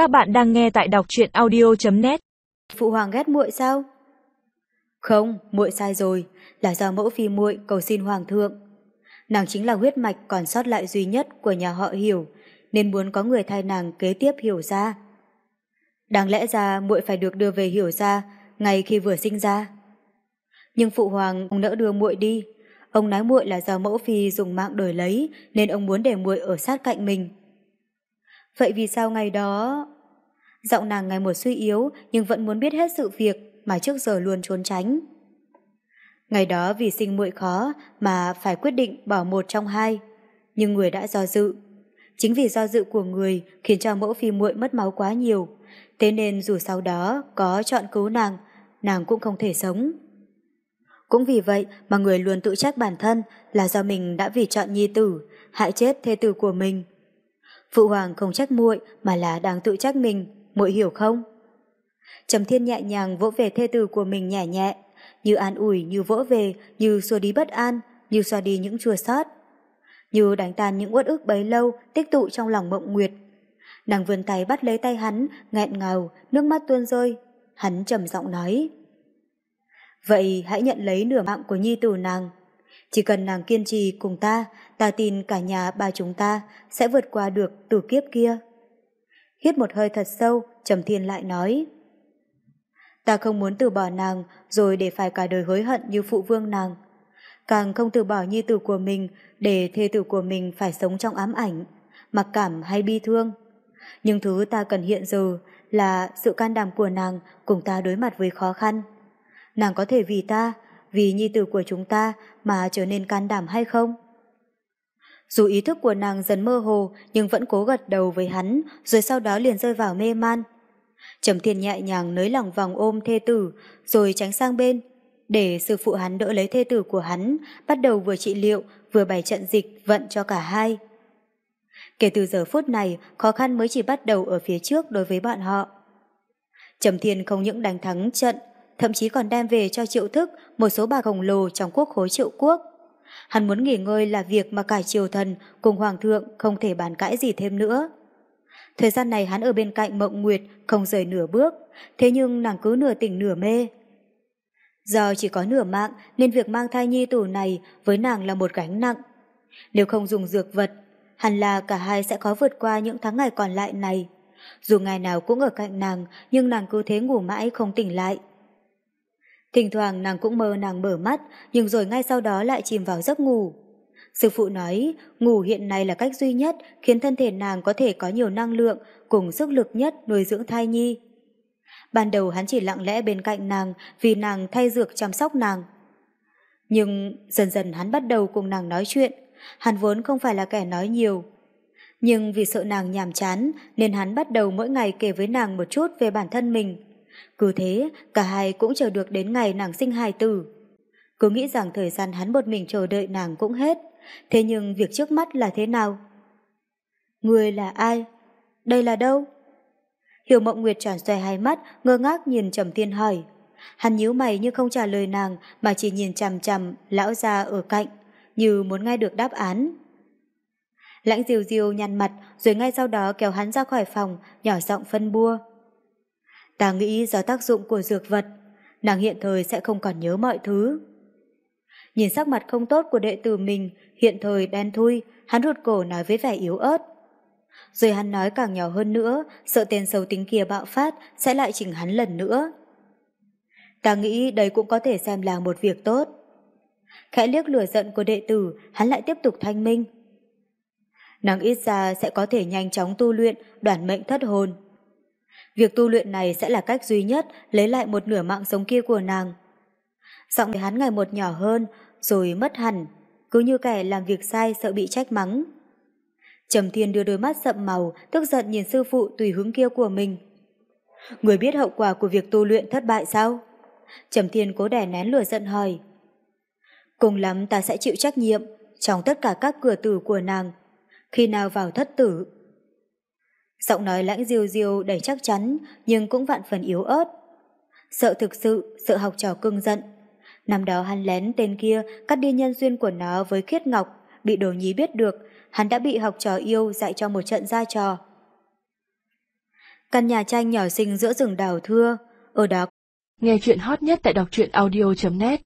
Các bạn đang nghe tại đọc truyện audio.net Phụ hoàng ghét muội sao? Không, muội sai rồi, là do mẫu phi muội cầu xin hoàng thượng. Nàng chính là huyết mạch còn sót lại duy nhất của nhà họ Hiểu, nên muốn có người thay nàng kế tiếp Hiểu ra. Đáng lẽ ra muội phải được đưa về Hiểu ra ngay khi vừa sinh ra. Nhưng phụ hoàng không nỡ đưa muội đi, ông nói muội là do mẫu phi dùng mạng đổi lấy nên ông muốn để muội ở sát cạnh mình. Vậy vì sao ngày đó... Giọng nàng ngày một suy yếu nhưng vẫn muốn biết hết sự việc mà trước giờ luôn trốn tránh. Ngày đó vì sinh muội khó mà phải quyết định bỏ một trong hai, nhưng người đã do dự. Chính vì do dự của người khiến cho mẫu phi muội mất máu quá nhiều, thế nên dù sau đó có chọn cứu nàng, nàng cũng không thể sống. Cũng vì vậy mà người luôn tự trách bản thân là do mình đã vì chọn nhi tử, hại chết thê tử của mình. Phụ hoàng không trách muội mà là đang tự trách mình, muội hiểu không? Trầm Thiên nhẹ nhàng vỗ về thê tử của mình nhẹ nhẹ, như an ủi, như vỗ về, như xua đi bất an, như xoa đi những chua xót, như đánh tan những uất ức bấy lâu tích tụ trong lòng Mộng Nguyệt. Nàng vươn tay bắt lấy tay hắn, nghẹn ngào, nước mắt tuôn rơi. Hắn trầm giọng nói: "Vậy hãy nhận lấy nửa mạng của nhi tử nàng, chỉ cần nàng kiên trì cùng ta, ta tin cả nhà ba chúng ta sẽ vượt qua được tử kiếp kia. Hít một hơi thật sâu, Trầm Thiên lại nói. Ta không muốn từ bỏ nàng rồi để phải cả đời hối hận như phụ vương nàng. Càng không từ bỏ nhi tử của mình để thê tử của mình phải sống trong ám ảnh, mặc cảm hay bi thương. Nhưng thứ ta cần hiện giờ là sự can đảm của nàng cùng ta đối mặt với khó khăn. Nàng có thể vì ta, vì nhi tử của chúng ta mà trở nên can đảm hay không? Dù ý thức của nàng dần mơ hồ, nhưng vẫn cố gật đầu với hắn, rồi sau đó liền rơi vào mê man. Trầm thiên nhẹ nhàng nới lỏng vòng ôm thê tử, rồi tránh sang bên để sư phụ hắn đỡ lấy thê tử của hắn, bắt đầu vừa trị liệu, vừa bày trận dịch, vận cho cả hai. Kể từ giờ phút này, khó khăn mới chỉ bắt đầu ở phía trước đối với bọn họ. Trầm thiên không những đánh thắng trận, thậm chí còn đem về cho triệu thức một số bạc khổng lồ trong quốc khối triệu quốc. Hắn muốn nghỉ ngơi là việc mà cả triều thần cùng hoàng thượng không thể bàn cãi gì thêm nữa. Thời gian này hắn ở bên cạnh Mộng Nguyệt không rời nửa bước, thế nhưng nàng cứ nửa tỉnh nửa mê. Do chỉ có nửa mạng nên việc mang thai nhi tử này với nàng là một gánh nặng. Nếu không dùng dược vật, hẳn là cả hai sẽ khó vượt qua những tháng ngày còn lại này. Dù ngày nào cũng ở cạnh nàng, nhưng nàng cứ thế ngủ mãi không tỉnh lại. Thỉnh thoảng nàng cũng mơ nàng mở mắt, nhưng rồi ngay sau đó lại chìm vào giấc ngủ. Sư phụ nói, ngủ hiện nay là cách duy nhất khiến thân thể nàng có thể có nhiều năng lượng cùng sức lực nhất nuôi dưỡng thai nhi. Ban đầu hắn chỉ lặng lẽ bên cạnh nàng vì nàng thay dược chăm sóc nàng. Nhưng dần dần hắn bắt đầu cùng nàng nói chuyện, hắn vốn không phải là kẻ nói nhiều. Nhưng vì sợ nàng nhàm chán nên hắn bắt đầu mỗi ngày kể với nàng một chút về bản thân mình. Cứ thế, cả hai cũng chờ được đến ngày nàng sinh hài tử. Cứ nghĩ rằng thời gian hắn một mình chờ đợi nàng cũng hết. Thế nhưng việc trước mắt là thế nào? Người là ai? Đây là đâu? Hiểu Mộng Nguyệt tròn xoay hai mắt, ngơ ngác nhìn Trầm Thiên hỏi. Hắn nhíu mày nhưng không trả lời nàng mà chỉ nhìn chằm chằm lão già ở cạnh, như muốn nghe được đáp án. Lãnh diều diều nhăn mặt rồi ngay sau đó kéo hắn ra khỏi phòng, nhỏ giọng phân bua. Ta nghĩ do tác dụng của dược vật, nàng hiện thời sẽ không còn nhớ mọi thứ. Nhìn sắc mặt không tốt của đệ tử mình, hiện thời đen thui, hắn rụt cổ nói với vẻ yếu ớt. Rồi hắn nói càng nhỏ hơn nữa, sợ tên xấu tính kia bạo phát sẽ lại chỉnh hắn lần nữa. Ta nghĩ đây cũng có thể xem là một việc tốt. Khẽ liếc lửa giận của đệ tử, hắn lại tiếp tục thanh minh. Nàng ít ra sẽ có thể nhanh chóng tu luyện, đoàn mệnh thất hồn. Việc tu luyện này sẽ là cách duy nhất lấy lại một nửa mạng sống kia của nàng. Giọng hắn ngày một nhỏ hơn, rồi mất hẳn, cứ như kẻ làm việc sai sợ bị trách mắng. Trầm Thiên đưa đôi mắt sậm màu, tức giận nhìn sư phụ tùy hướng kia của mình. Người biết hậu quả của việc tu luyện thất bại sao? Trầm Thiên cố đè nén lửa giận hỏi. Cùng lắm ta sẽ chịu trách nhiệm trong tất cả các cửa tử của nàng. Khi nào vào thất tử, Giọng nói lãnh diêu diêu đầy chắc chắn nhưng cũng vạn phần yếu ớt. Sợ thực sự, sợ học trò cưng giận. Năm đó hắn lén tên kia cắt đi nhân duyên của nó với khiết ngọc, bị đồ nhí biết được, hắn đã bị học trò yêu dạy cho một trận ra trò. Căn nhà tranh nhỏ xinh giữa rừng đào thưa, ở đó. Nghe chuyện hot nhất tại đọc truyện audio.net